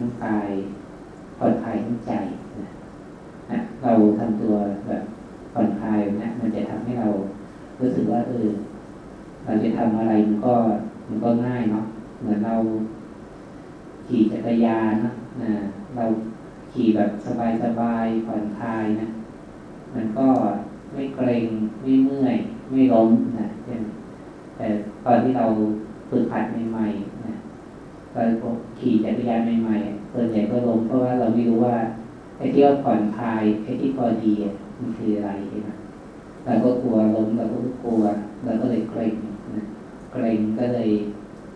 ทั้งกายผ่อนคลายทั้งใจนะนะเราทำตัวแบบผ่อนคลายนะ มันจะทำให้เรารู้สึกว่าเออเราจะทำอะไรมันก็มันก็ง่ายเนาะเหมือนเราขี่จักรยานนะนะเราขี่แบบสบายๆผ่อนคลายนะ มันก็ไม่เกรงไม่เมื่อย ไม่ล้มนะแต่ตอนที่เราฝึกหัดใหม่ๆ นะตอนขี่จักรยานใหม่ๆส่วนใหญ่ก็ล้มเพราะว่าเราไม่รู้ว่าไอ้ที่ว่าผ่อนคลายไอ้ที่พอดีมันคืออะไรใช่ไหมเราก็กลัวล้มเราก็กลัวเราก็เลยเกรงนะเกรงก็เลย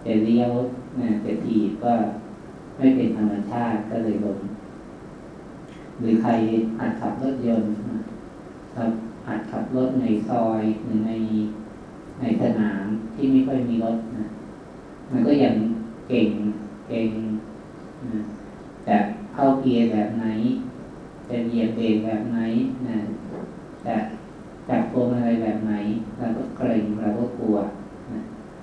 จะเลี้ยวนะจะถีบก็ไม่เป็นธรรมชาติก็เลยล้มหรือใครหัดขับรถยนต์ครับหัดขับรถในซอยหรือในในสนามที่ไม่ค่อยมีรถนะมันก็ยัง เก่งเก่งนะแต่เข้าเกียร์แบบไหนจะเหยียบเบรกแบบไหนนะแต่จับพวงอะไรแบบไหนเราก็เกรงเราก็กลัวนะ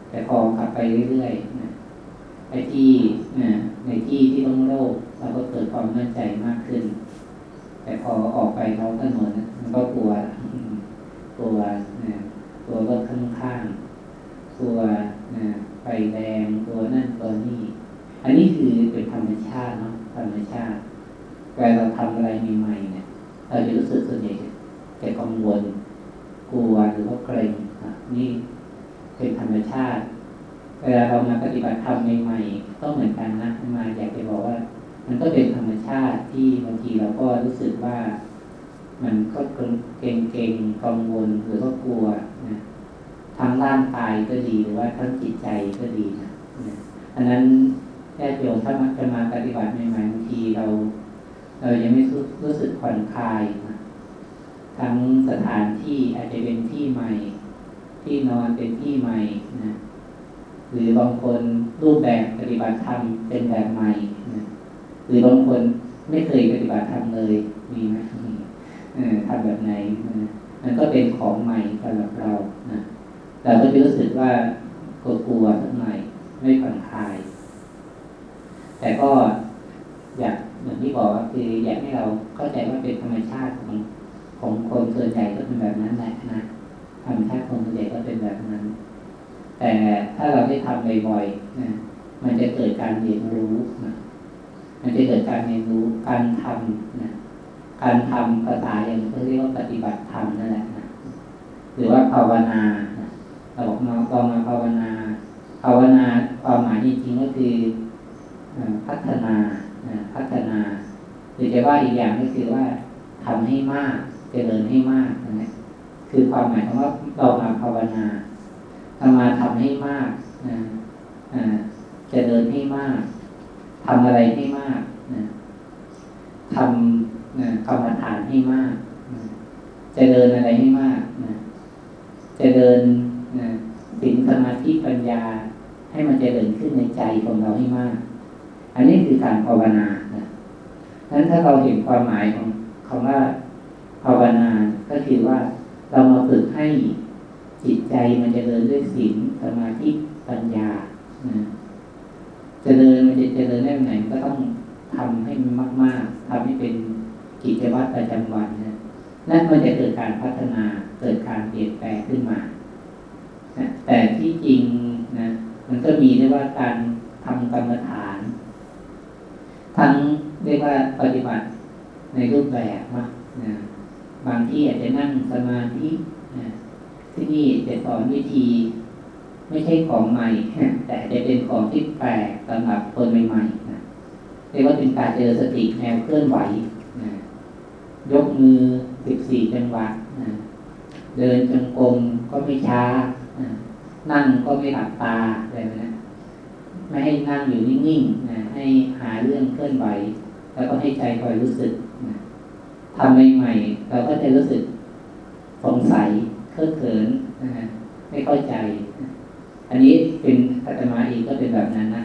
แต่พองขับไปเรื่อยๆนะไอ้ที่นะในที่ที่ต้องโลกเราก็เกิดความมั่นใจมากขึ้น แต่พอออกไปท้องถนนมันก็กลัวกลัวนะกลัวรถข้างๆกลัวนะไฟแดงกลัวนั่นกลัวนี่ อันนี้คือเป็นธรรมชาติเนาะธรรมชาติเวลาเราทำอะไรใหม่ๆเนี่ยเราจะรู้สึกส่วนใหญ่จะกังวลกลัวหรือว่าเกรงนี่เป็นธรรมชาติเวลาเรามาปฏิบัติธรรมใหม่ๆก็เหมือนกันนะมาอยากจะบอกว่า มันก็เป็นธรรมชาติที่บางทีเราก็รู้สึกว่า มันก็เกรงเกรงกังวลหรือว่ากลัวนะทั้งร่างกายก็ดีหรือว่าทั้งจิตใจก็ดีนะอันนั้น แค่โยมถ้ามันจะมาปฏิบัติใหม่ๆบางทีเรา เรายังไม่รู้สึกผ่อนคลายนะทั้งสถานที่อาจจะเป็นที่ใหม่ ที่นอนเป็นที่ใหม่นะหรือบางคนรูปแบบปฏิบัติธรรมเป็นแบบใหม่นะหรือบางคนไม่เคยปฏิบัติธรรมเลยมีไหมทำแบบไหนมันก็เป็นของใหม่สำหรับเรานะเราก็จะรู้สึกว่ากลัวๆสักหน่อยไม่ผ่อนคลาย แต่ก็อยากเหมือนที่บอกคืออยากให้เราเข้าใจว่าเป็นธรรมชาติของของคนส่วนใหญ่ก็เป็นแบบนั้นแหละนะธรรมชาติคนส่วนใหญ่ก็เป็นแบบนั้น แต่ถ้าเราได้ทำบ่อยๆนะมันจะเกิดการเรียนรู้นะมันจะเกิดการเรียนรู้การทำนะการทำภาษาอย่างเขาเรียกว่าปฏิบัติธรรมนั่นแหละนะหรือว่าภาวนาเราบอกมาลองมาภาวนา ภาวนาความหมายจริงๆก็คือ พัฒนาพัฒนาหรือจะว่าอีกอย่างก็คือว่าทำให้มากเจริญให้มากนะคือความหมายของว่าเรามาภาวนาทำมาทำให้มากนะเจริญให้มากทำอะไรให้มากนะทำกรรมฐานให้มากนะเจริญอะไรให้มากนะเจริญนะสินสมาธิปัญญาให้มันเจริญขึ้นในใจของเราให้มาก อันนี้คือการภาวนานะนั้นถ้าเราเห็นความหมายของคำว่าภาวนา ก็คือว่าเรามาฝึกให้จิตใจมันจะเดินด้วยศีลสมาธิปัญญานะจะเดินมันจะเจริญได้ไหนก็ต้องทำให้มันมาก ๆทำให้เป็นกิจวัตรประจำวันนะนั่นมันจะเกิดการพัฒนาเกิดการเปลี่ยนแปลงขึ้นมานะแต่ที่จริงนะมันก็มีเรียกว่าการทำกรรมฐาน ทั้งเรียกว่าปฏิบัติในรูปแบบนะนะบางที่อาจจะนั่งสมาธินะที่นี่จะสอนวิธี ไม่ใช่ของใหม่ แต่จะเป็นของที่แปลกสำหรับคนใหม่ๆนะเรียกว่าเป็นการเจริญสติแนวเคลื่อนไหวนะยกมือสิบสี่จังหวะนะเดินจงกรมก็ไม่ช้านะนั่งก็ไม่หลับตาอะไรแบบนะ ไม่ให้นั่งอยู่นิ่งๆนะให้หาเรื่องเคลื่อนไหว แล้วก็ให้ใจคอยรู้สึกนะทำใหม่ๆเราก็จะรู้สึกสงสัยเคอะเขินนะไม่เข้าใจ อันนี้เป็นอาตมาเองก็เป็นแบบนั้นนะ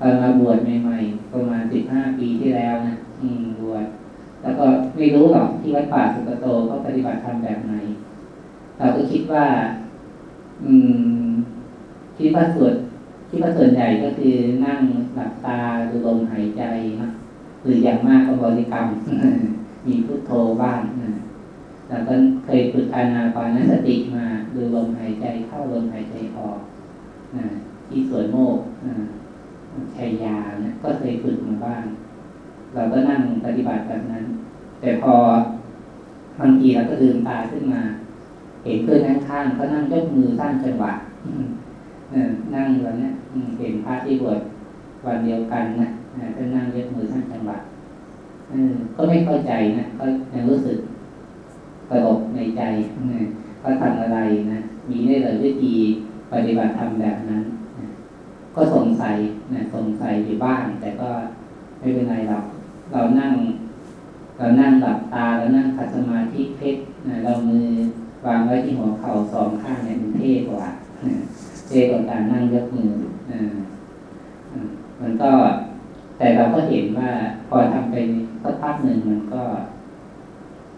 ตอนมาบวชใหม่ๆประมาณสิบห้าปีที่แล้วนะอืมบวชแล้วก็ไม่รู้หรอกที่วัดป่าสุกโตเขาปฏิบัติธรรมแบบไหนเราก็คิดว่า อืมคิดว่าสวนคิด ว่าส่วนใหญ่ก็คือนั่งหลับตาดูลมหายใจนะหรืออย่างมากก็บริกรรม มีพุทโธบ้างนะแล้วก็เคยฝึกอานาปานสติมาดูลมหายใจเข้าลมหายใจออกนะที่สวนโมกนะชัยยานะก็เคยฝึกมาบ้าง เราก็นั่งปฏิบัติแบบนั้น แต่พอบางทีเราก็ลืมตาขึ้นมา เห็นเพื่อนข้างๆเขานั่งยกมือสร้างจังหวะ นั่งแบบนี้เห็นพระที่บวชวันเดียวกันนะก็นั่งยกมือสร้างจังหวะก็ไม่เข้าใจนะก็ยังรู้สึกตลกในใจเขาทำอะไรนะมีได้เลยวิธีปฏิบัติธรรมแบบนั้นก็สงสัยนะสงสัยอยู่บ้างแต่ก็ไม่เป็นไรหรอกเรานั่ง เรานั่งหลับตาเรานั่งขัดสมาธิเพชรนะเรามือวางไว้ที่หัวเข่าสองข้างเนี่ยมันเท่กว่า เท่กว่าการนั่งยกมือมันก็ แต่เราก็เห็นว่าพอทำไปสักพักหนึ่งมันก็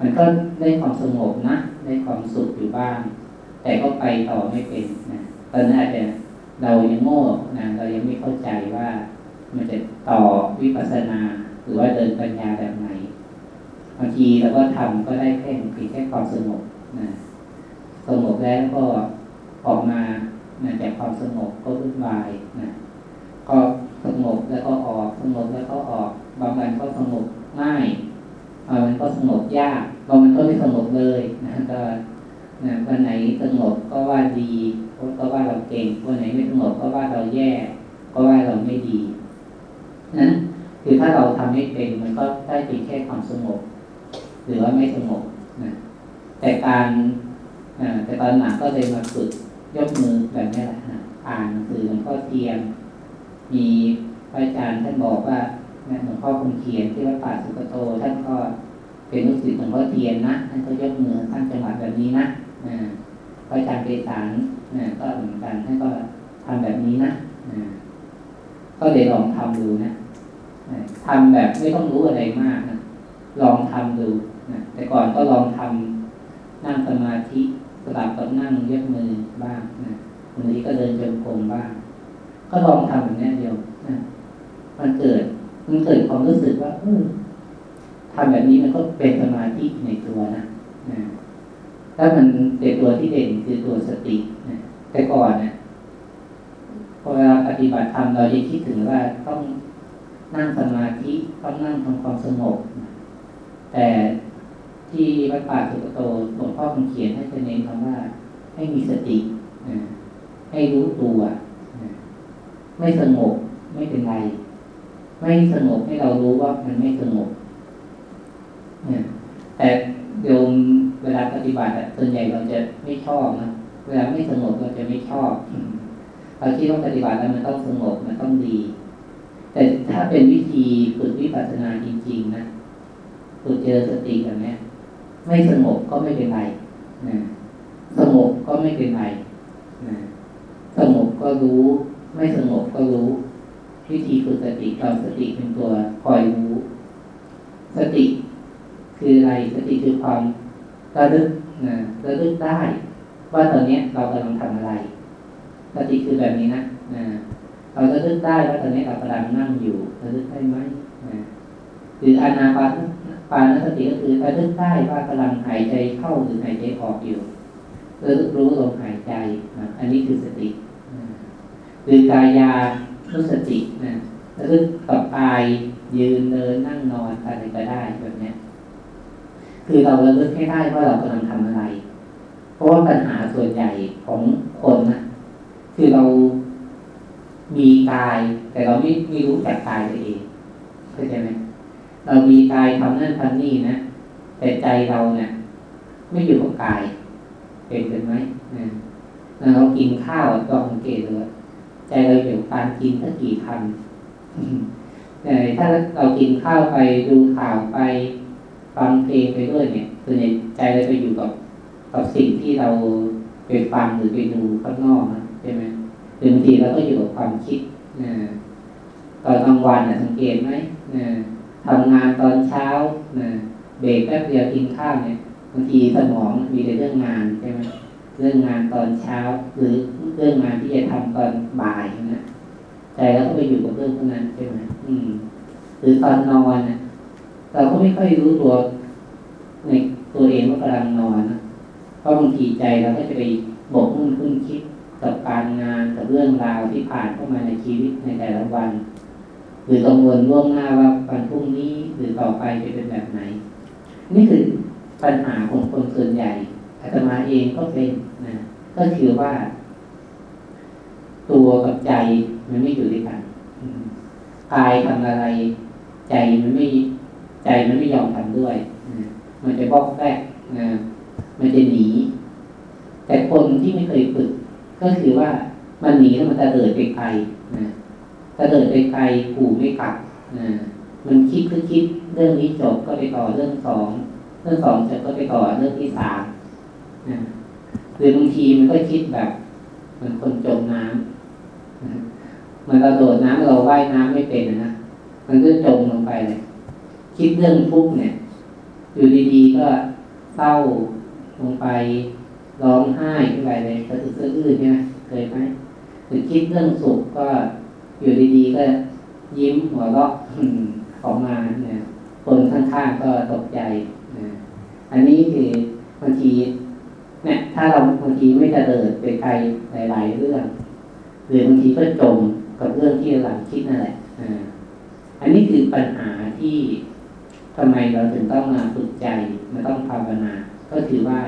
มันก็ได้ความสงบนะได้ความสุขอยู่บ้าง แต่ก็ไปต่อไม่เป็นนะตอนนั้นอาจจะเรายังโง่นะเรายังไม่เข้าใจว่ามันจะต่อวิปัสสนา หรือว่าเดินปัญญาแบบไหนบางทีเราก็ทำก็ได้แค่เพียงแค่ความสงบนะสงบแล้วก็ออกมา จากความสงบก็วุ่นวายนะก็สงบแล้วก็ออกสงบแล้วก็ออก บางวันก็สงบง่ายบางวันก็สงบยากบางวันก็ไม่สงบเลยนะก็นะวันไหนสงบก็ว่าดีก็ว่าเราเก่งวันไหนไม่สงบก็ว่าเราแย่ก็ว่าเราไม่ดีนั้นคือถ้าเราทำไม่เป็นมันก็ได้เพียงแค่ความสงบหรือว่าไม่สงบนะแต่การแต่ตอนหนักก็เลยมาฝึก ยกมือแบบนี้แหละอ่านหนังสือหลวงพ่อเทียน มีพระอาจารย์ท่านบอกว่าหลวงพ่อคงเขียนที่วัดป่าสุกโต ท่านก็เป็นลูกศิษย์หลวงพ่อเทียนนะท่านก็ยกมือท่านจังหวัดแบบนี้นะพระอาจารย์เปสารก็เหมือนกันท่านก็ทำแบบนี้นะก็เลยลองทำดูนะทำแบบไม่ต้องรู้อะไรมากนะลองทำดูนะแต่ก่อนก็ลองทำนั่งสมาธิ สลับกับนั่งยกมือบ้างนะบางทีก็เดินจงกรมบ้าง ก็ลองทำแบบนี้เดียวนะมันเกิดมันเกิดความรู้สึกว่าเออทำแบบนี้มันก็เป็นสมาธิในตัวนะนะแล้วมันเป็นตัวที่เด่นคือตัวสตินะแต่ก่อนนะพอเวลาปฏิบัติธรรมเราจะคิดถึงว่าต้องนั่งสมาธิต้องนั่งทำความสงบ แต่ ที่วัดป่าสุกโตหลวงพ่อคงเขียนให้เน้นคำว่า ให้มีสติให้รู้ตัวไม่สงบไม่เป็นไร ไม่สงบให้เรารู้ว่ามันไม่สงบแต่โยมเวลาปฏิบัติส่วนใหญ่เราจะไม่ชอบนะเวลาไม่สงบเราจะไม่ชอบเราคิดว่าปฏิบัติแล้วมันต้องสงบมันต้องดี แต่ถ้าเป็นวิธีฝึกวิปัสสนาจริง ๆ นะฝึกเจอสติแบบนี้ ไม่สงบก็ไม่เป็นไรนะสงบก็ไม่เป็นไรนะสงบก็รู้ ไม่สงบก็รู้วิธีฝึกสติเอาสติเป็นตัวคอยรู้ สติคืออะไรสติคือความระลึกนะระลึกได้ ว่าตอนนี้เรากำลังทำอะไร สติคือแบบนี้นะนะเราระลึกได้ว่าตอนนี้เรากำลังนั่งอยู่ระลึกได้ไหมนะหรืออานาปาน ปานสติก็คือระลึกได้ว่ากำลังหายใจเข้าหรือหายใจออกอยู่ระลึกรู้ลมหายใจนะอันนี้คือสติหรือกายานุสตินะระลึกกับกายยืนเดินนั่งนอนอะไรก็ได้แบบนี้คือเราระลึกให้ได้ว่าเรากำลังทำอะไร เพราะว่าปัญหาส่วนใหญ่ของคนนะคือเรามีกาย แต่เราไม่ไม่รู้จักกายตัวเองเข้าใจไหม เรามีกายทำนั่นทำนี่นะแต่ใจเราเนี่ยไม่อยู่กับกาย เป็นเป็นไหมนะเรากินข้าวลองสังเกตเลยใจเราอยู่การกินสักกี่คำแต่ถ้าเรากินข้าวไปดูข่าวไปฟังเพลงไปด้วยเนี่ยส่วนใหญ่ใจเราไปอยู่กับกับสิ่งที่เราไปฟังหรือไปดูข้างนอกนะใช่ไหมบางทีเราก็อยู่กับความคิดนะตอนกลางวันนะสังเกตไหมนะ ทำงานตอนเช้านะเบรกแป๊บเดียวกินข้าวเนี่ยบางทีสมองมีแต่เรื่องงานใช่ไหมเรื่องงานตอนเช้าหรือเรื่องงานที่จะทำตอนบ่ายนะใจเราก็ไปอยู่กับเรื่องพวกนั้นใช่ไหมอืม หรือตอนนอนนะเราก็ไม่ค่อยรู้ตัวในตัวเองว่ากำลังนอนนะเพราะบางทีใจเราก็จะไปบกมุ่นคุ้นคิดกับการงานกับเรื่องราวที่ผ่านเข้ามาในชีวิตในแต่ละวัน หรือกังวลล่วงหน้าว่าวันพรุ่งนี้หรือต่อไปจะเป็นแบบไหน นี่คือปัญหาของคนส่วนใหญ่อาตมาเองก็เป็นนะก็คือว่า ตัวกับใจมันไม่อยู่ด้วยกันกายทำอะไร ใจมันไม่ใจมันไม่ยอมทำด้วยนะมันจะบอกแรกนะมันจะหนี แต่คนที่ไม่เคยฝึก ก็คือว่ามันหนีแล้วมันจะเดินไปไกลนะ จะเดินไปไกลผูไม่กลับนะมันคิดคือคิดเรื่องนี้จบก็ไปต่อเรื่องสองเรื่องสองจก็ไปต่อเรื่องที่สามนะหรือบางทีมันก็คิดแบบเหมือนคนจมน้ำมันเราโดดน้ำเราว่ายน้ำไม่เป็นนะมันก็จมลงไปเลยคิดเรื่องทุกเนี่ยอยู่ดีๆก็เศร้าลงไปร้องไห้ขึ้นไปเลยสะอึกสะอื้นใช่ไหมเคยไหมหรือคิดเรื่องสุขก็ อยู่ดีๆก็ยิ้มหัวเราะออกมาเนี่ยคนข้างๆก็ตกใจนะอันนี้คือบางทีเนี่ยถ้าเราบางทีไม่จะเดินไปไกลหลาย ๆ เรื่องหรือบางทีก็จมกับเรื่องที่เราคิดนั่นแหละอันนี้คือปัญหาที่ทำไมเราถึงต้องมาฝึกใจมาต้องภาวนา ก็คือว่า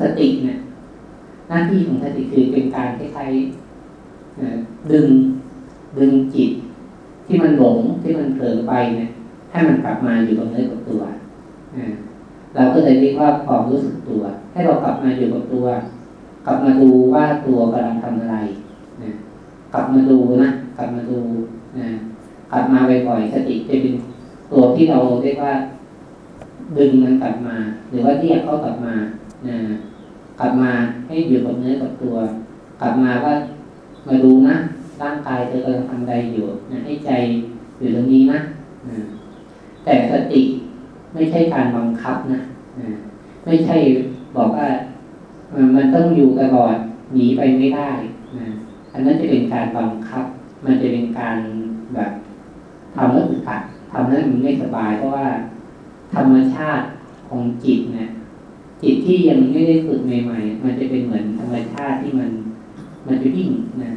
สติเนี่ยหน้าที่ของสติคือเป็นการคล้ายๆ ดึงดึงจิตที่มันหลงที่มันเผลอไปเนี่ยให้มันกลับมาอยู่กับเนื้อกับตัวเราก็เลยเรียกว่าความรู้สึกตัว ให้เรากลับมาอยู่กับตัว กลับมาดูว่าตัวกำลังทำอะไรกลับมาดูนะกลับมาดูกลับมาบ่อยๆสติจะเป็นตัวที่เราเรียกว่า ดึงมันกลับมา หรือว่าเรียกเขากลับมากลับมาให้อยู่กับเนื้อกับตัว กลับมาว่า มาดูนะร่างกายเธอกำลังทำใดอยู่นะให้ใจอยู่ตรงนี้นะนะแต่สติไม่ใช่การบังคับนะนะไม่ใช่บอกว่ามันต้องอยู่ตลอดหนีไปไม่ได้นะอันนั้นจะเป็นการบังคับ มันจะเป็นการแบบทำแล้วอึดอัดทำแล้วมันไม่สบายเพราะว่าธรรมชาติของจิตเนี่ยจิตที่ยังไม่ได้ฝึกใหม่ๆ มันจะเป็นเหมือนธรรมชาติที่มัน มันจะวิ่งนะ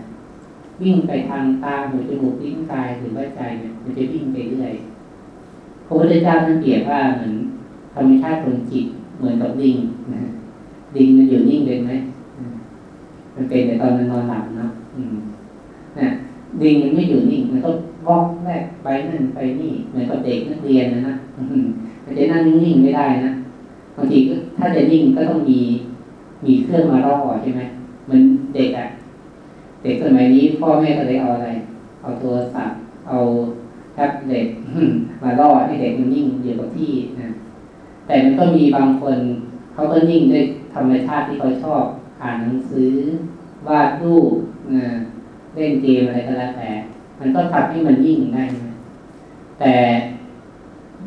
วิ่งไปทางตาหูจมูกลิ้นกายหรือว่าใจเนี่ยมันจะวิ่งไปเรื่อยพระพุทธเจ้าท่านเปรียบว่าเหมือนธรรมชาติของจิตเหมือนกับลิงนะลิงมันอยู่นิ่งเป็นไหมมันเป็นแต่ตอนมันนอนหลับเนาะนะลิงมันไม่อยู่นิ่งมันก็วอกแรกไปนั่นไปนี่เหมือนกับเด็กนักเรียนนะนะมันจะนั่งนิ่งไม่ได้นะบางทีก็ถ้าจะนิ่งก็ต้องมีมีเครื่องมาล่อใช่ไหมมันเด็กอะ เด็กสมัยนี้พ่อแม่ก็เลยเอาอะไร เอาโทรศัพท์เอาแท็บเล็ตมาล่อให้เด็กมันนิ่งอยู่กับที่นะแต่มันก็มีบางคนเขาก็นิ่งด้วยธรรมชาติที่เขาชอบอ่านหนังสือวาดรูปนะเล่นเกมอะไรก็แล้วแต่ มันก็ทำให้มันยิ่งได้นะแต่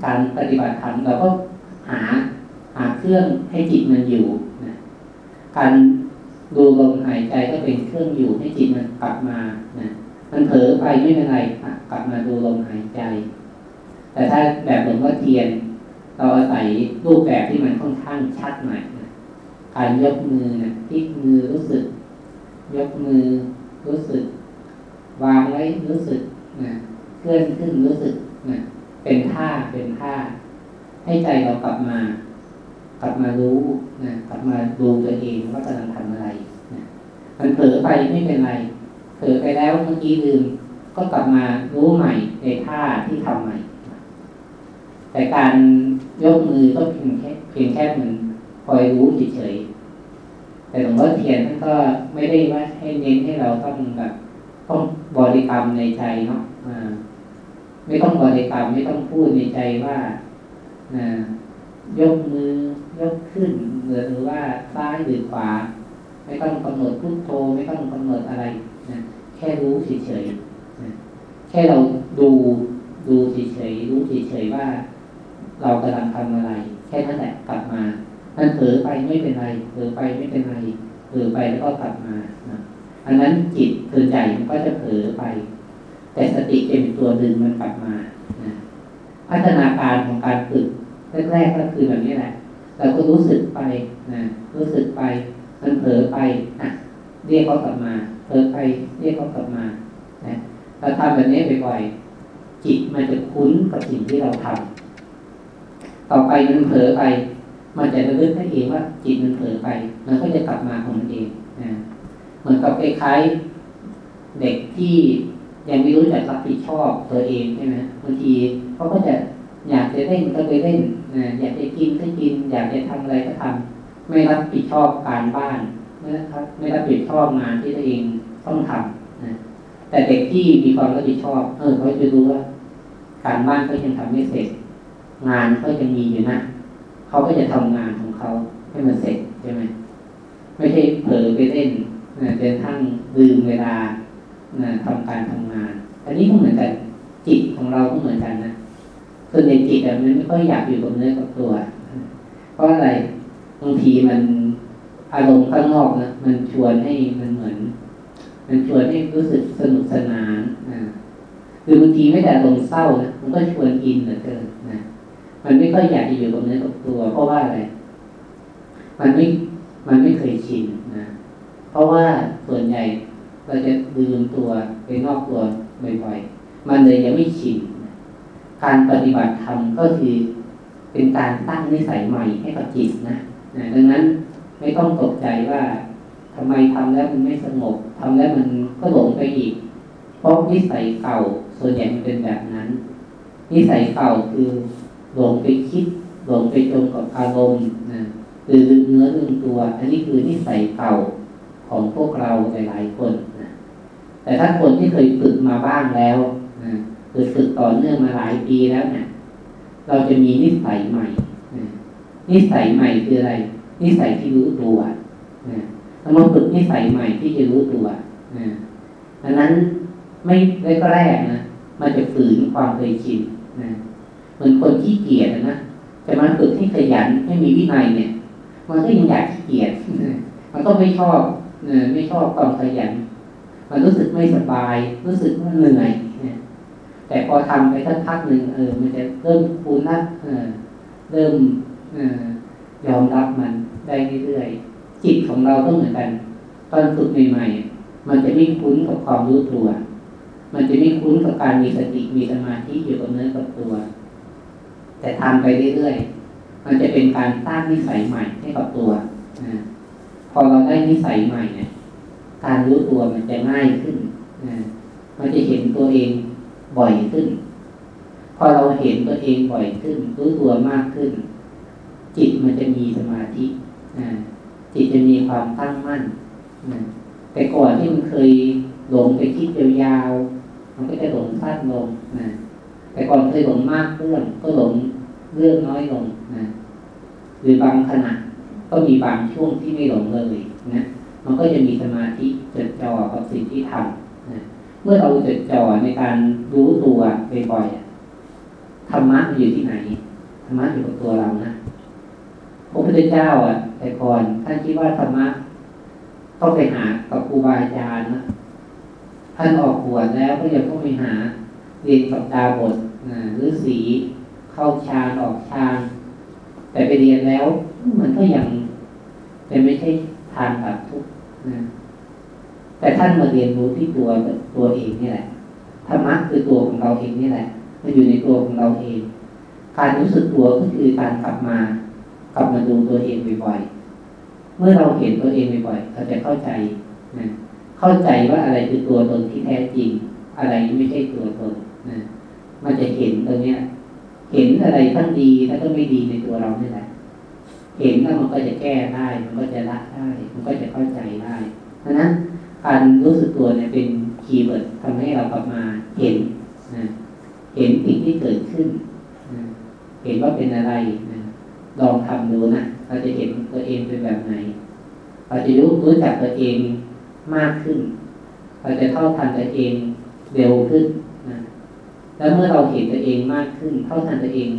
การปฏิบัติธรรมเราก็หาหาเครื่องให้จิตมันอยู่นะการ ดูลมหายใจก็เป็นเครื่องอยู่ให้จิตมันกลับมานะมันเผลอไปไม่เป็นไรกลับมาดูลมหายใจ แต่ถ้าแบบหลวงพ่อเทียน เราอาศัยรูปแบบที่มันค่อนข้างชัดหน่อยนะการยกมือนะพลิกมือรู้สึก ยกมือรู้สึก วางไว้รู้สึกนะเคลื่อนขึ้นรู้สึกนะเป็นท่าเป็นท่า ให้ใจเรากลับมา กลับมารู้นะกลับมาดูตัวเองว่ากำลังทำอะไรนะมันเผลอไปไม่เป็นไรเผลอไปแล้วเมื่อกี้ลืมก็กลับมารู้ใหม่ในท่าที่ทำใหม่ แต่การยกมือก็เพียงแค่เพียงแค่เหมือนคอยรู้เฉยแต่หลวงพ่อเทียนท่านก็ไม่ได้ว่าให้เน้นให้เราต้องแบบต้องบริกรรมในใจเนาะไม่ต้องบริกรรมไม่ต้องพูดในใจว่ายกมือ กขึ้นหรือว่าซ้ายหรือขวา ไม่ต้องกำหนดพุทโธไม่ต้องกำหนดอะไรนะแค่รู้เฉยๆนะแค่เราดูดูเฉยๆรู้เฉยๆว่า เรากำลังทำอะไร แค่นั้นแหละกลับมามันเผลอไปไม่เป็นไรเผลอไปไม่เป็นไรเผลอไปแล้วก็กลับมานะอันนั้นจิตเกินใจมันก็จะเผลอไป แต่สติเป็นตัวดึงมันกลับมานะพัฒนาการของการฝึกแรกๆก็คือแบบนี้แหละ เราก็รู้สึกไปนะรู้สึกไปมันเผลอไปอะเรียกเขากลับมาเผลอไปเรียกเขากลับมานะเราทำแบบนี้บ่อยๆจิตมันจะคุ้นกับสิ่งที่เราทำต่อไปมันเผลอไป มันจะระลึกได้เองว่าจิตมันเผลอไป มันก็จะกลับมาของมันเองนะเหมือนกับคล้ายๆเด็กที่ยังไม่รู้จักรับผิดชอบตัวเองใช่ไหมบางทีเขาก็จะ อยากจะเล่นก็ไปเล่นอยากจะกินก็กิน อยากจะทำอะไรก็ทำไม่รับผิดชอบการบ้านนะครับไม่รับผิดชอบงานที่ตัวเองต้องทำนะแต่เด็กที่มีความรับผิดชอบ เออเขาจะรู้ว่าการบ้านเขายังทำไม่เสร็จ งานก็ยังมีอยู่นะเขาก็จะทำงานของเขาให้มันเสร็จใช่ไหมไม่ใช่เผลอไปเล่นนะจนทั้งลืมเวลานะทำการทำงาน อันนี้ก็เหมือนกันจิตของเราก็เหมือนกันนะ ส่วนในจิตมันไม่ค่อยอยากอยู่กับเนื้อกับตัว เพราะอะไรบางทีมันอารมณ์ข้างนอกนะมันชวนให้มันเหมือน มันชวนให้รู้สึกสนุกสนานนะคือบางทีไม่แต่ลงเศร้านะมันก็ชวนอินเหลือเกินนะมันไม่ค่อยอยากจะอยู่กับเนื้อกับตัว เพราะว่าอะไร มันไม่มันไม่เคยชินนะเพราะว่าส่วนใหญ่เราจะลืมตัวไปนอกตัวบ่อยๆมันเลยยังไม่ชิน การปฏิบัติธรรมก็คือเป็นการตั้งนิสัยใหม่ให้กับจิตนะนะดังนั้นไม่ต้องตกใจว่าทำไมทำแล้วมันไม่สงบทำแล้วมันก็หลงไปอีก เพราะนิสัยเก่าส่วนใหญ่มันเป็นแบบนั้น นิสัยเก่าคือหลงไปคิด หลงไปจมกับอารมณ์นะหรือลืมเนื้อลืมตัว อันนี้คือนิสัยเก่าของพวกเราหลายๆคนนะแต่ถ้าคนที่เคยฝึกมาบ้างแล้ว คือฝึกต่อเนื่องมาหลายปีแล้วเนี่ยเราจะมีนิสัยใหม่นิสัยใหม่คืออะไร นิสัยที่รู้ตัวนะเรามาฝึกนิสัยใหม่ที่จะรู้ตัวดังนั้นไม่ได้แรกนะมันจะฝืนความเคยชินนะเหมือนคนที่เกียจนะจะมาฝึกให้ขยันให้มีวินัยเนี่ย มันก็ยังอยากขี้เกียจมันก็ไม่ชอบไม่ชอบความขยัน มันรู้สึกไม่สบาย รู้สึกว่าเหนื่อย แต่พอทำไปสักพักหนึ่งเออ มันจะเริ่มฟูนักเออเริ่มยอมรับมันได้เรื่อยๆจิตของเราก็เหมือนกัน ตอนฝึกใหม่ๆมันจะไม่คุ้นกับความรู้ตัว มันจะไม่คุ้นกับการมีสติมีสมาธิอยู่กับเนื้อกับตัว แต่ทำไปเรื่อยๆมันจะเป็นการสร้างนิสัยใหม่ให้กับตัวนะพอเราได้นิสัยใหม่เนี่ยการรู้ตัวมันจะง่ายขึ้นนะมันจะเห็นตัวเอง บ่อยขึ้น พอเราเห็นตัวเองบ่อยขึ้นรู้ตัวมากขึ้น จิตมันจะมีสมาธิจิตจะมีความตั้งมั่นแต่ก่อนที่มันเคยหลงไปคิดยาวๆมันก็จะหลงสั้นลงนะแต่ก่อนเคยหลงมากเรื่องก็หลงเรื่องน้อยลงนะหรือบางขณะก็มีบางช่วงที่ไม่หลงเลยนะมันก็จะมีสมาธิจดจ่อกับสิ่งที่ทำ เมื่อเราจดจ่อในการรู้ตัวบ่อยๆธรรมะมันอยู่ที่ไหนธรรมะอยู่กับตัวเรานะพระพุทธเจ้าอะ แต่ก่อนท่านคิดว่าธรรมะต้องไปหากับครูบาอาจารย์นะท่านออกบวชแล้วก็ยังต้องไปหาเรียนกับดาบทหรือสีเข้าฌานออกฌานแต่ไปเรียนแล้ว มันก็ยังจะไม่ใช่ทานแบบทุกนะ แต่ท่านมาเรียนรู้ที่ตัวตัวเองนี่แหละธรรมะคือตัวของเราเองนี่แหละ มันอยู่ในตัวของเราเอง การรู้สึกตัวก็คือการกลับมากลับมาดูตัวเองบ่อยๆ เมื่อเราเห็นตัวเองบ่อยๆเราจะเข้าใจนะเข้าใจว่าอะไรคือตัวตนที่แท้จริง อะไรไม่ใช่ตัวตนนะมันจะเห็นตรงเนี้ย เห็นอะไรทั้งดีแล้วก็ไม่ดีในตัวเรานี่แหละ เห็นแล้วมันก็จะแก้ได้ มันก็จะละได้ มันก็จะเข้าใจได้เพราะนั้น การรู้สึกตัวเนี่ยเป็นkeyword ทำให้เรากลับมาเห็นนะเห็นสิ่งที่เกิดขึ้นนะเห็นว่าเป็นอะไรนะลองทำดูนะเราจะเห็นตัวเองเป็นแบบไหน เราจะรู้รู้จักตัวเองมากขึ้น เราจะเท่าทันตัวเองเร็วขึ้นนะแล้วเมื่อเราเห็นตัวเองมากขึ้นเท่าทันตัวเอง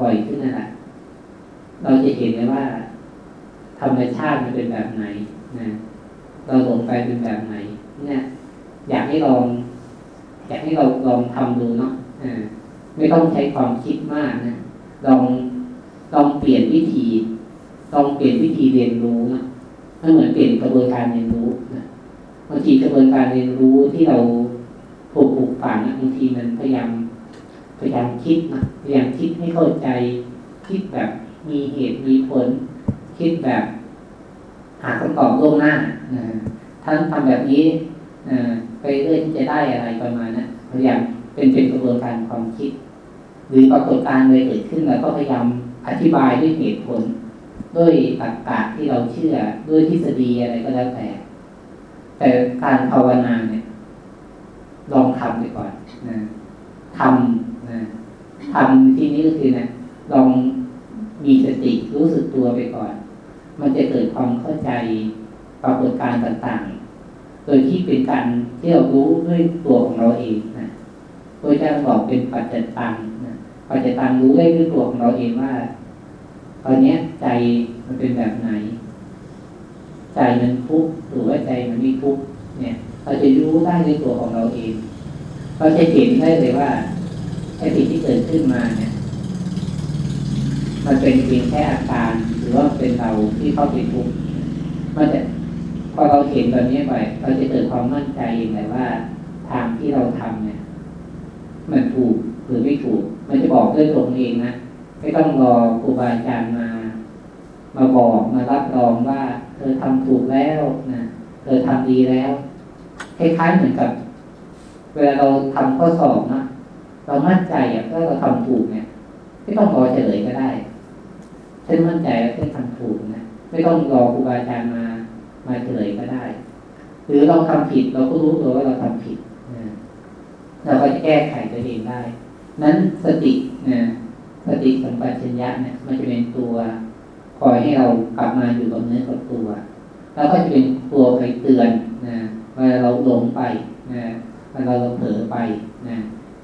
บ่อยขึ้นนั่นแหละเราจะเห็นเลยว่า ธรรมชาติมันเป็นแบบไหนนะ เราหลงไปเป็นแบบไหนเนี่ยอยากให้ลอง อยากให้เราลองทำดูเนาะอ่าไม่ต้องใช้ความคิดมากนะลองลองเปลี่ยนวิธีลองเปลี่ยนวิธีเรียนรู้นะมันเหมือนเปลี่ยนกระบวนการเรียนรู้นะบางทีกระบวนการเรียนรู้ที่เราผูกผูกฝังนะบางทีมันพยายามพยายามคิดนะพยายามคิดให้เข้าใจ คิดแบบมีเหตุมีผล คิดแบบ หาคำตอบล่วงหน้า ท่านทำแบบนี้ไปเรื่อยที่จะได้อะไรประมาณนะพยายามเป็นเป็นกระบวนการความคิด หรือปรากฏการณ์เลยเกิดขึ้นแล้วก็พยายามอธิบายด้วยเหตุผล ด้วยตรรกะที่เราเชื่อด้วยทฤษฎีอะไรก็แล้วแต่ แต่การภาวนาเนี่ย ลองทำไปก่อนนะทำนะทำที่นี้ก็คือนะลองมีสติรู้สึกตัวไปก่อน มันจะเกิดความเข้าใจ ปรากฏการณ์ต่างๆ โดยที่เป็นการที่เรารู้ด้วยตัวของเราเองนะโดยจะบอกเป็นปัจจตังนะปัจจตังรู้ได้ด้วยตัวของเราเองว่า ตอนนี้ใจมันเป็นแบบไหน ใจมันทุกข์หรือว่าใจมันไม่ทุกข์เนี่ย เราจะรู้ได้ด้วยตัวของเราเองเราจะเห็นได้เลยว่าไอ้สิ่งที่เกิดขึ้นมาเนี่ย มันเป็นเพียงแค่อาการ หรือว่าเป็นเราที่เข้าไปทุกข์มันจะ พอเราเห็นแบบนี้ไปเราจะเกิดความมั่นใจเองเลยว่า ทางที่เราทำเนี่ย มันถูกหรือไม่ถูก มันจะบอกด้วยตัวเองนะไม่ต้องรอครูบาอาจารย์มา มาบอกมารับรองว่า เธอทำถูกแล้วนะเธอทำดีแล้วคล้ายๆเหมือนกับ เวลาเราทำข้อสอบนะเรามั่นใจอะว่าเราทำถูกเนี่ยไม่ต้องรอเฉลยก็ได้ฉันมั่นใจว่าฉันทำถูกนะไม่ต้องรอครูบาอาจารย์มา มาเฉลยก็ได้ หรือเราทำผิดเราก็รู้ตัวว่าเราทำผิดนะเราก็จะแก้ไขตัวเองได้ นั้นสตินะสติสัมปชัญญะเนี่ยมันจะเป็นตัวคอยให้เรากลับมาอยู่กับเนื้อกับตัว แล้วก็จะเป็นตัวคอยเตือนนะเวลาเราหลงไปนะเวลาเราเผลอไปนะ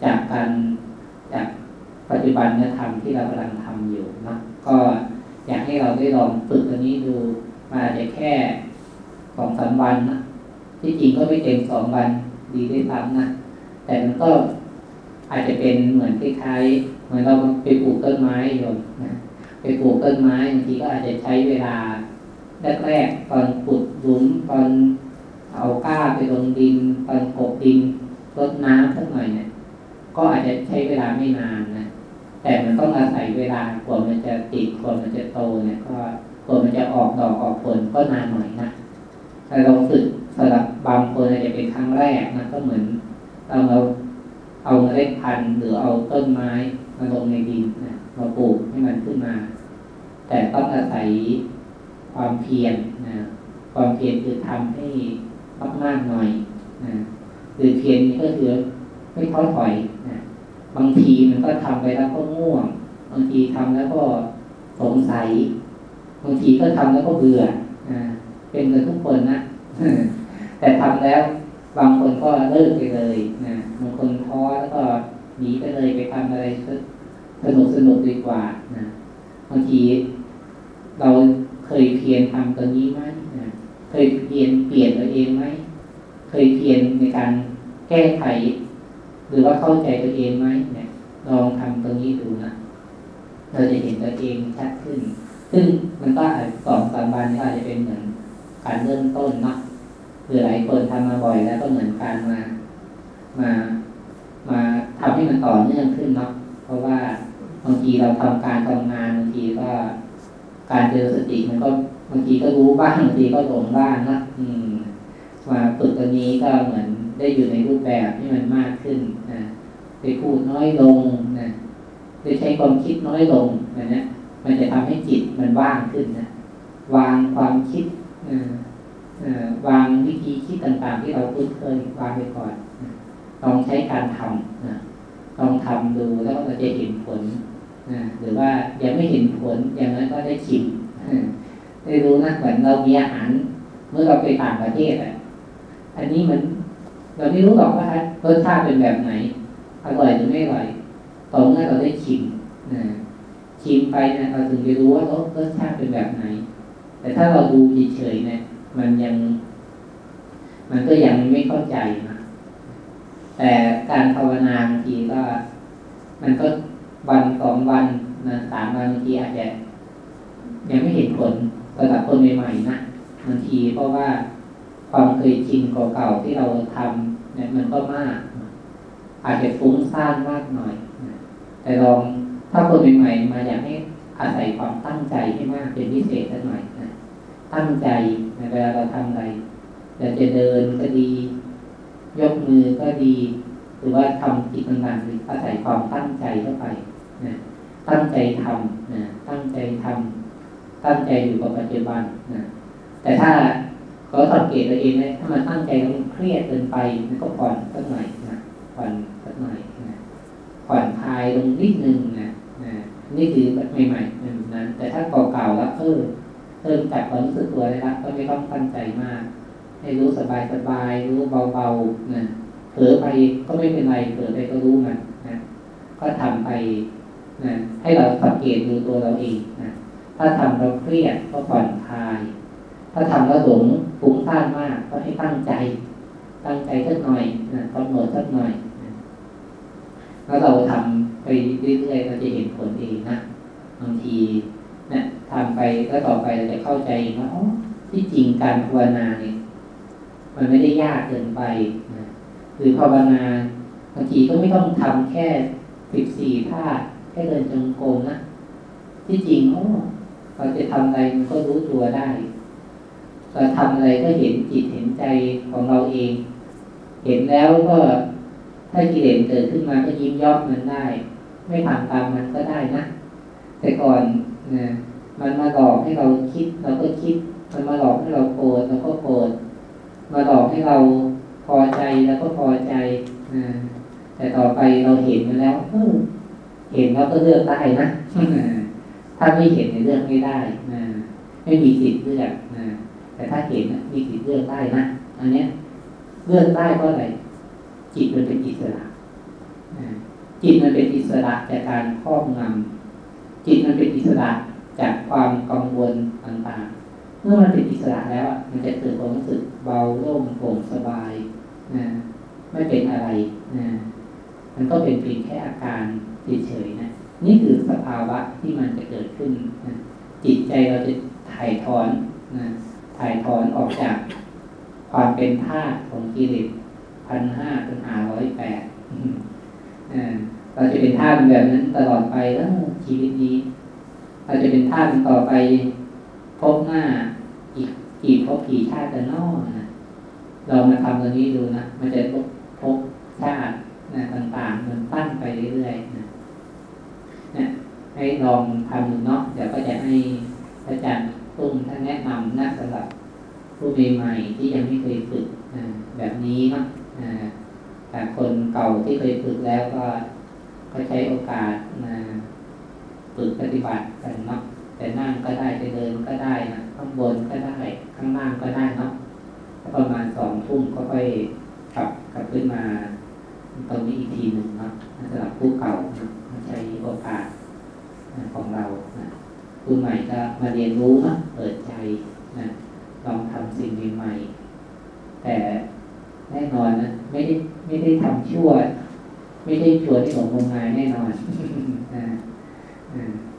จากการจากปัจจุบันนธรรมที่เรากำลังทำอยู่นะก็อยากให้เราได้ลองฝึกตัวนี้ดูมาจะแค่ สองสามวันนะที่จริงก็ไม่เต็มสองวันดีได้ทำนะแต่มันก็อาจจะเป็นเหมือนคล้ายๆเหมือนเราไปปลูกต้นไม้โยมนะไปปลูกต้นไม้บางทีก็อาจจะใช้เวลาแรกๆตอนขุดหลุมตอนเอาก้าไปลงดินตอนกบดินรดน้ำสักหน่อยเนี่ยก็อาจจะใช้เวลาไม่นานนะแต่มันต้องอาศัยเวลากว่ามันจะติดกว่ามันจะโตเนี่ยก็กว่ามันจะออกดอกออกผลก็นานหน่อยนะ แต่เราฝึกสำหรับบางคนอาจจะเป็นครั้งแรกนะก็เหมือนเราเราเอาเมล็ดพันธุ์หรือเอาต้นไม้มาลงในดินนะมาปลูกให้มันขึ้นมา แต่ต้องอาศัยความเพียรนะความเพียรคือทำให้มากๆหน่อยนะคือเพียรนี่ก็คือไม่ท้อถอยนะบางทีมันก็ทำไปแล้วก็ง่วง บางทีทำแล้วก็สงสัย บางทีก็ทำแล้วก็เบื่อนะ เป็นกันทุกคนนะแต่ทำแล้วบางคนก็เลิกไปเลยนะบางคนท้อแล้วก็หนีไปเลยไปทำอะไรสนุกสนุกดีกว่านะบางทีเราเคยเพียรทำตัวนี้ไหมนะเคยเพียรเปลี่ยนตัวเองไหมเคยเพียรในการแก้ไข หรือว่าเข้าใจตัวเองไหมเนี่ยลองทำตรงนี้ดูนะเราจะเห็นตัวเองชัดขึ้น ซึ่งมันก็อาจสองสามวันก็อาจจะเป็นเหมือน การเริ่มต้นเนาะหรือหลายคนทำมาบ่อยแล้วก็เหมือนการมา มา มาทำให้มันต่อเนื่องขึ้นเนาะเพราะว่าบางทีเราทำการทำงานบางทีก็ การเจอสติมันก็บางทีก็รู้บ้างบางทีก็หลงบ้างนะอืม มาฝึกตัวนี้ก็เหมือนได้อยู่ในรูปแบบที่มันมากขึ้นนะไปพูดน้อยลงนะโดยใช้ความคิดน้อยลงนะเนี่ยมันจะทำให้จิตมันว่างขึ้นนะวางความคิด วางวิธีคิดต่างๆ ที่เราคุ้นเคยวางไปก่อนลองใช้การทำนะลองทำดูแล้วเราจะเห็นผลนะหรือว่ายังไม่เห็นผลอย่างนั้นก็ได้ชิมได้รู้นะเหมือนเรามีอาหาร เมื่อเราไปต่างประเทศอะ อันนี้มันเราไม่รู้หรอกว่ารสชาติเป็นแบบไหนอร่อยหรือไม่อร่อยต่อเมื่อเราได้ชิมนะชิมไปนะเราถึงจะรู้ว่ารสรสชาติเป็นแบบไหน แต่ถ้าเราดูเฉยๆเนี่ย มันยัง มันก็ยังไม่เข้าใจนะแต่การภาวนาบางทีก็ มันก็วันสองวันนะสามวันบางทีอาจจะ ยังไม่เห็นผลระดับคนใหม่ๆนะบางทีเพราะว่าความเคยชินเก่าๆที่เราทำเนี่ยมันก็มาก อาจจะฟุ้งซ่านมากหน่อยแต่ลองถ้าคนใหม่ๆมาอยากให้อาศัยความตั้งใจให้มากเป็นพิเศษสักหน่อย ตั้งใจในเวลาเราทำอะไรอยากจะเดินก็ดี ยกมือก็ดี หรือว่าทำกิจต่างๆอาศัยความตั้งใจเข้าไปนะตั้งใจทำนะตั้งใจทำตั้งใจอยู่กับปัจจุบันนะแต่ถ้าเขาสังเกตตัวเองเลยถ้ามันตั้งใจแล้วมันเครียดเกินไปมันก็ผ่อนสักหน่อยนะผ่อนสักหน่อยนะผ่อนคลายลงนิดนึงนะนะนี่คือแบบใหม่ๆแบบนั้น แต่ถ้าเก่าๆแล้วเออ เริ่มจับความรู้สึกตัวได้แล้วก็ไม่ต้องตั้งใจมาก ให้รู้สบายสบายรู้เบาๆนะเผลอไปก็ไม่เป็นไรเผลอไปก็รู้มันนะก็ทำไปนะให้เราสังเกตดูตัวเราเองนะถ้าทำเราเครียดก็ผ่อนคลาย ถ้าทำแล้วหลงฟุ้งซ่านมาก ก็ให้ตั้งใจ ตั้งใจสักหน่อยนะกำหนดสักหน่อยนะแล้วเราทำไปเรื่อยๆเราจะเห็นผลเองนะบางที ทำไปแล้วต่อไปเราจะเข้าใจว่าที่จริงการภาวนาเนี่ยมันไม่ได้ยากเกินไปนะคือภาวนาบางทีก็ไม่ต้องทำแค่สิบสี่ท่าแค่เดินจงกรมนะที่จริงโอ้เราจะทำอะไรมันก็รู้ตัวได้เราทำอะไรก็เห็นจิตเห็นใจของเราเอง เห็นแล้วก็ถ้ากิเลสเกิดขึ้นมาก็ยิ้มย่อมันได้ ไม่ทำตามมันก็ได้นะ แต่ก่อนนะ มันมาหลอกให้เราคิด เราก็คิด มันมาหลอกให้เราโกรธเราก็โกรธมาหลอกให้เราพอใจเราก็พอใจนะแต่ต่อไปเราเห็นมาแล้วเห็นเราก็เลือกได้นะถ้าไม่เห็นในเรื่องไม่ได้นะไม่มีสิทธิ์เลือกนะแต่ถ้าเห็นมีสิทธิ์เลือกได้นะอันเนี้ยเลือกได้เพราะอะไรจิตมันเป็นอิสระจิตมันเป็นอิสระจากการครอบงำจิตมันเป็นอิสระ จากความกังวลต่างๆ เมื่อมันเป็นอิสระแล้วมันจะเกิดความรู้สึกเบาโล่งโปร่งสบายนะไม่เป็นอะไรนะมันก็เป็นเพียงแค่อาการเฉยๆนะนี่คือสภาวะที่มันจะเกิดขึ้นนะจิตใจเราจะถ่ายถอนนะถ่ายถอนออกจากความเป็นธาตุของกิเลสพันห้าเป็นหาร้อยแปดเราจะเป็นธาตุแบบนั้นตลอดไปแล้วชีวิตนี้ เราจะเป็นธาตุต่อไปพบหน้าอีกกี่พบกี่ชาติจะนอกนะเรามาทำตรงนี้ดูนะมันจะพบพบชาตินะต่างๆ มันตั้งไปเรื่อยๆนะนะให้ลองทำดูเนาะเดี๋ยวก็จะให้อาจารย์ตุ้มท่านแนะนำนะสำหรับผู้ใหม่ๆที่ยังไม่เคยฝึกนะแบบนี้เนาะแต่คนเก่าที่เคยฝึกแล้วก็ก็ใช้โอกาสนะ ฝึกปฏิบัติกันเนาะแต่นั่งก็ได้จะเดินก็ได้นะข้างบนก็ได้ข้างล่างก็ได้เนาะประมาณสองทุ่มก็ค่อยกลับกลับขึ้นมาตรงนี้อีกทีหนึ่งเนาะสำหรับผู้เก่านะใช้โอกาสของเรานะผู้ใหม่ก็มาเรียนรู้นะเปิดใจนะลองทำสิ่งใหม่ๆแต่แน่นอนนะไม่ได้ไม่ได้ทำชั่ว ไม่ได้ชวนให้หลงงมงายแน่นอนนะ Mm.